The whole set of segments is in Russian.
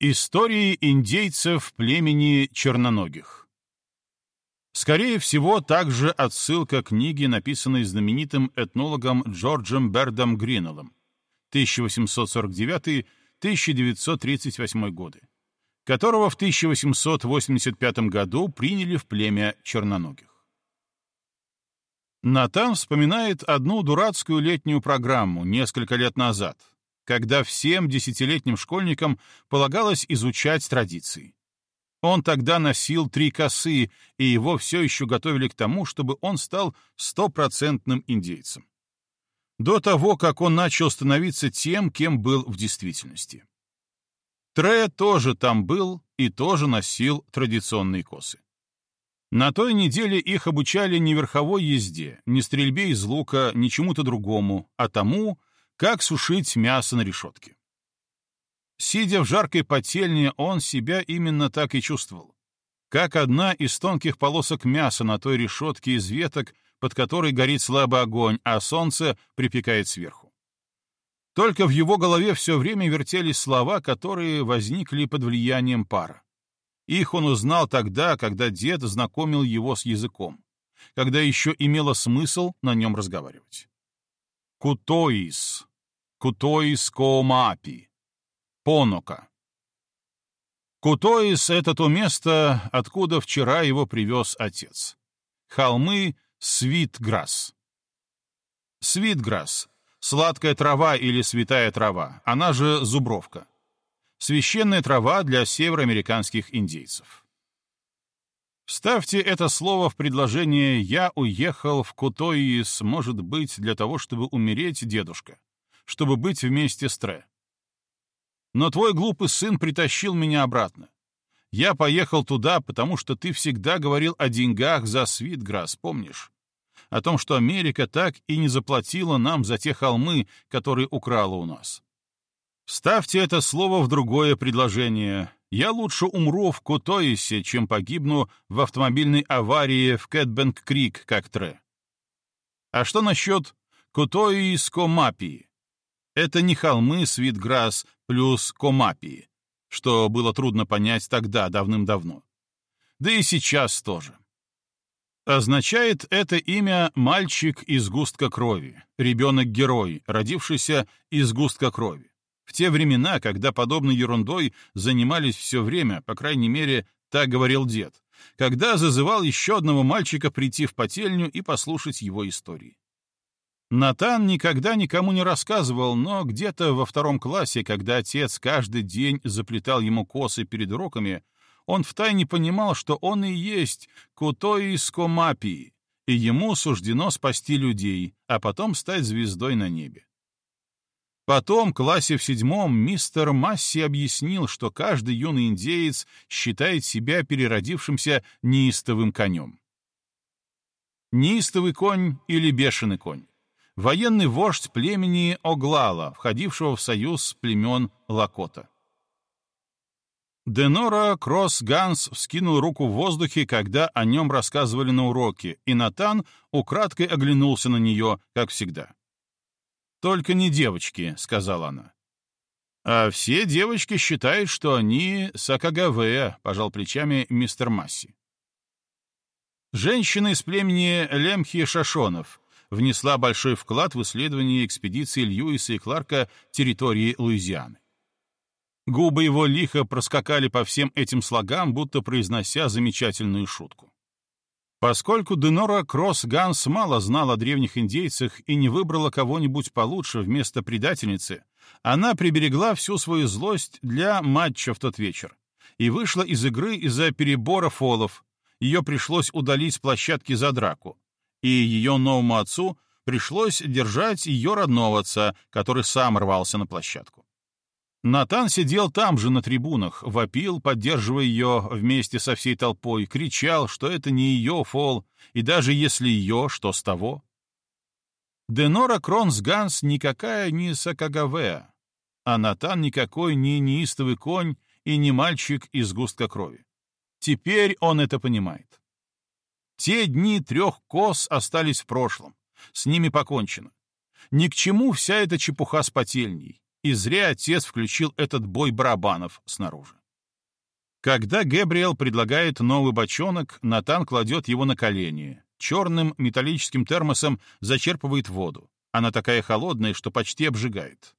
Истории индейцев племени черноногих Скорее всего, также отсылка к книге, написанной знаменитым этнологом Джорджем Бердом Гринеллом 1849-1938 годы, которого в 1885 году приняли в племя черноногих. Натан вспоминает одну дурацкую летнюю программу несколько лет назад, когда всем десятилетним школьникам полагалось изучать традиции. Он тогда носил три косы, и его все еще готовили к тому, чтобы он стал стопроцентным индейцем. До того, как он начал становиться тем, кем был в действительности. Тре тоже там был и тоже носил традиционные косы. На той неделе их обучали не верховой езде, не стрельбе из лука, ни чему-то другому, а тому, как сушить мясо на решетке. Сидя в жаркой потельне, он себя именно так и чувствовал. Как одна из тонких полосок мяса на той решетке из веток, под которой горит слабый огонь, а солнце припекает сверху. Только в его голове все время вертелись слова, которые возникли под влиянием пара. Их он узнал тогда, когда дед знакомил его с языком, когда еще имело смысл на нем разговаривать. Кутоис, Кутоис Коомаапи. Понока. Кутоис — это то место, откуда вчера его привез отец. Холмы Свитграсс. Свитграсс — сладкая трава или святая трава, она же зубровка. Священная трава для североамериканских индейцев. Вставьте это слово в предложение «Я уехал в Кутоис, может быть, для того, чтобы умереть, дедушка, чтобы быть вместе с Тре. Но твой глупый сын притащил меня обратно. Я поехал туда, потому что ты всегда говорил о деньгах за Свитграсс, помнишь? О том, что Америка так и не заплатила нам за те холмы, которые украла у нас. Вставьте это слово в другое предложение. Я лучше умру в Кутоисе, чем погибну в автомобильной аварии в Кэтбэнк-Крик, как Тре. А что насчет Кутоис-Комапии? Это не холмы Свитграсс плюс Комапии, что было трудно понять тогда, давным-давно. Да и сейчас тоже. Означает это имя «мальчик из густка крови», ребенок-герой, родившийся из густка крови. В те времена, когда подобной ерундой занимались все время, по крайней мере, так говорил дед, когда зазывал еще одного мальчика прийти в потельню и послушать его истории. Натан никогда никому не рассказывал, но где-то во втором классе, когда отец каждый день заплетал ему косы перед уроками, он втайне понимал, что он и есть Кутой из Комапии, и ему суждено спасти людей, а потом стать звездой на небе. Потом, в классе в седьмом, мистер Масси объяснил, что каждый юный индеец считает себя переродившимся неистовым конем. Неистовый конь или бешеный конь. Военный вождь племени Оглала, входившего в союз племен Лакота. Денора Кросс Ганс вскинул руку в воздухе, когда о нем рассказывали на уроке, и Натан украдкой оглянулся на нее, как всегда. «Только не девочки», — сказала она. «А все девочки считают, что они сакагавея», — пожал плечами мистер Масси. Женщина из племени Лемхи Шашонов внесла большой вклад в исследование экспедиции Льюиса и Кларка территории Луизианы. Губы его лихо проскакали по всем этим слогам, будто произнося замечательную шутку. Поскольку Денора Кросс Ганс мало знала о древних индейцах и не выбрала кого-нибудь получше вместо предательницы, она приберегла всю свою злость для матча в тот вечер и вышла из игры из-за перебора фолов. Ее пришлось удалить с площадки за драку, и ее новому отцу пришлось держать ее родного отца, который сам рвался на площадку. Натан сидел там же на трибунах, вопил, поддерживая ее вместе со всей толпой, кричал, что это не ее фол, и даже если ее, что с того? Денора Кронсганс никакая не Сакагавеа, а Натан никакой не неистовый конь и не мальчик из густка крови. Теперь он это понимает. Те дни трех кос остались в прошлом, с ними покончено. Ни к чему вся эта чепуха с потельней. И зря отец включил этот бой барабанов снаружи. Когда Гэбриэл предлагает новый бочонок, Натан кладет его на колени, черным металлическим термосом зачерпывает воду. Она такая холодная, что почти обжигает.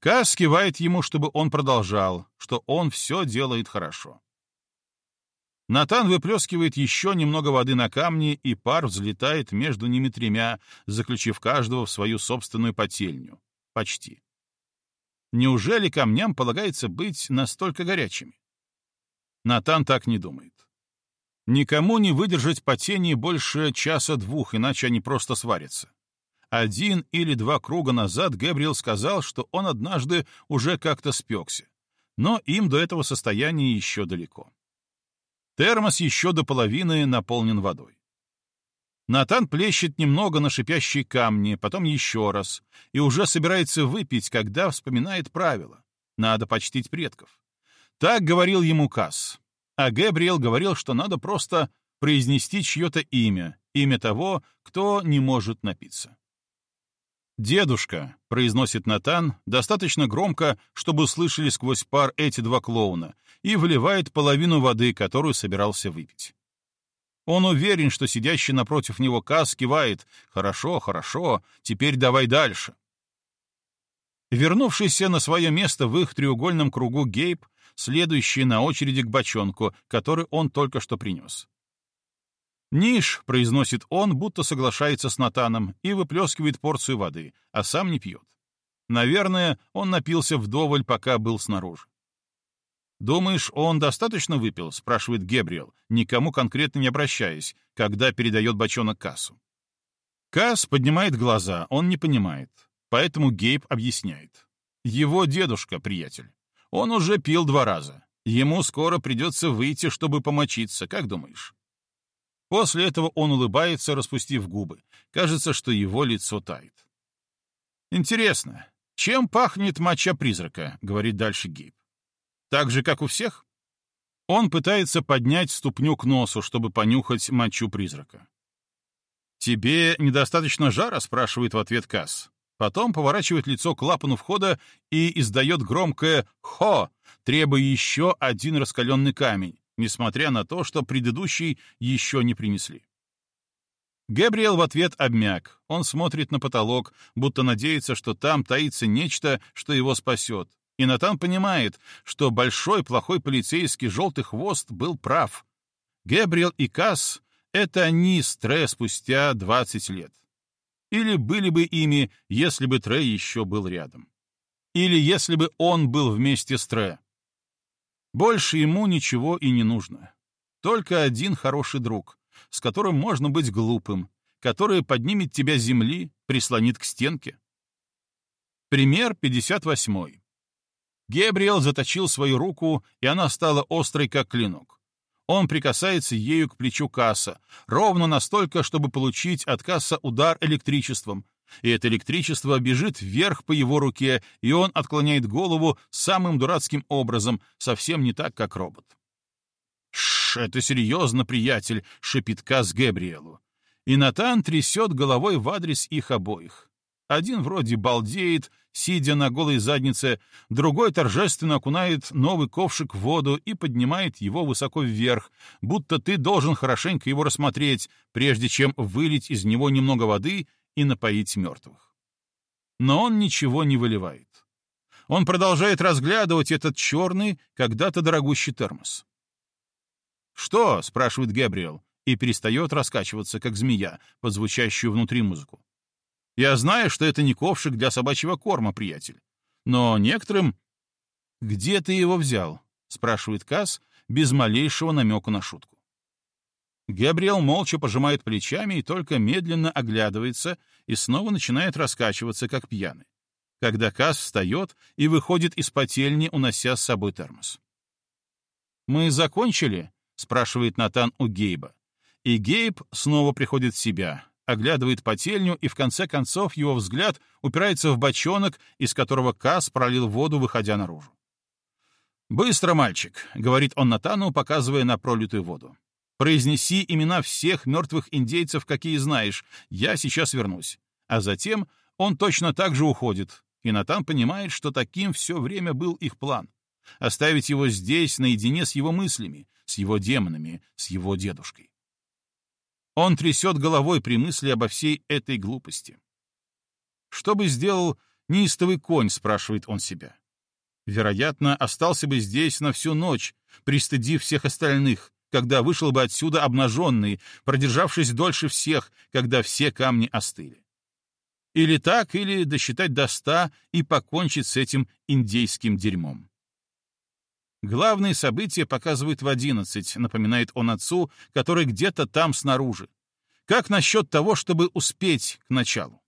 Кас кивает ему, чтобы он продолжал, что он все делает хорошо. Натан выплескивает еще немного воды на камни, и пар взлетает между ними тремя, заключив каждого в свою собственную потельню. Почти. Неужели камням полагается быть настолько горячими? Натан так не думает. Никому не выдержать потение больше часа-двух, иначе они просто сварятся. Один или два круга назад Гэбриэл сказал, что он однажды уже как-то спекся, но им до этого состояния еще далеко. Термос еще до половины наполнен водой. Натан плещет немного на шипящие камни, потом еще раз, и уже собирается выпить, когда вспоминает правила. Надо почтить предков. Так говорил ему Касс. А Гэбриэл говорил, что надо просто произнести чье-то имя, имя того, кто не может напиться. «Дедушка», — произносит Натан, достаточно громко, чтобы услышали сквозь пар эти два клоуна, и вливает половину воды, которую собирался выпить. Он уверен, что сидящий напротив него Кас кивает «Хорошо, хорошо, теперь давай дальше». Вернувшийся на свое место в их треугольном кругу Гейб, следующий на очереди к бочонку, который он только что принес. «Ниш», — произносит он, будто соглашается с Натаном, и выплескивает порцию воды, а сам не пьет. Наверное, он напился вдоволь, пока был снаружи. «Думаешь, он достаточно выпил?» — спрашивает Гебриэл, никому конкретно не обращаясь, когда передает бочонок Кассу. Касс поднимает глаза, он не понимает. Поэтому Гейб объясняет. Его дедушка, приятель. Он уже пил два раза. Ему скоро придется выйти, чтобы помочиться, как думаешь? После этого он улыбается, распустив губы. Кажется, что его лицо тает. «Интересно, чем пахнет моча призрака?» — говорит дальше Гейб. «Так же, как у всех?» Он пытается поднять ступню к носу, чтобы понюхать мочу призрака. «Тебе недостаточно жара?» — спрашивает в ответ Касс. Потом поворачивает лицо к клапану входа и издает громкое «Хо!», требуя еще один раскаленный камень, несмотря на то, что предыдущий еще не принесли. Габриэл в ответ обмяк. Он смотрит на потолок, будто надеется, что там таится нечто, что его спасет. И Натан понимает, что большой плохой полицейский желтый хвост был прав. Габриэл и Касс — это они с Тре спустя 20 лет. Или были бы ими, если бы Тре еще был рядом. Или если бы он был вместе с Тре. Больше ему ничего и не нужно. Только один хороший друг, с которым можно быть глупым, который поднимет тебя с земли, прислонит к стенке. Пример 58. Гебриэл заточил свою руку, и она стала острой, как клинок. Он прикасается ею к плечу Касса, ровно настолько, чтобы получить от Касса удар электричеством, и это электричество бежит вверх по его руке, и он отклоняет голову самым дурацким образом, совсем не так, как робот. «Шш, это серьезно, приятель!» — шепит Кас Гэбриэлу. И Натан трясет головой в адрес их обоих. Один вроде балдеет, сидя на голой заднице, другой торжественно окунает новый ковшик в воду и поднимает его высоко вверх, будто ты должен хорошенько его рассмотреть, прежде чем вылить из него немного воды и напоить мертвых. Но он ничего не выливает. Он продолжает разглядывать этот черный, когда-то дорогущий термос. «Что?» — спрашивает Габриэл и перестает раскачиваться, как змея, под звучащую внутри музыку. «Я знаю, что это не ковшик для собачьего корма, приятель. Но некоторым...» «Где ты его взял?» — спрашивает Касс без малейшего намека на шутку. Габриэл молча пожимает плечами и только медленно оглядывается и снова начинает раскачиваться, как пьяный, когда Касс встает и выходит из потельни, унося с собой термос. «Мы закончили?» — спрашивает Натан у Гейба. И Гейб снова приходит в себя, оглядывает потельню, и в конце концов его взгляд упирается в бочонок, из которого Касс пролил воду, выходя наружу. «Быстро, мальчик», — говорит он Натану, показывая на пролитую воду. Произнеси имена всех мертвых индейцев, какие знаешь. Я сейчас вернусь. А затем он точно так же уходит. И Натан понимает, что таким все время был их план — оставить его здесь наедине с его мыслями, с его демонами, с его дедушкой. Он трясет головой при мысли обо всей этой глупости. Что бы сделал неистовый конь, спрашивает он себя. Вероятно, остался бы здесь на всю ночь, пристыдив всех остальных, когда вышел бы отсюда обнаженный, продержавшись дольше всех, когда все камни остыли. Или так, или досчитать до ста и покончить с этим индейским дерьмом. Главные события показывают в одиннадцать, напоминает он отцу, который где-то там снаружи. Как насчет того, чтобы успеть к началу?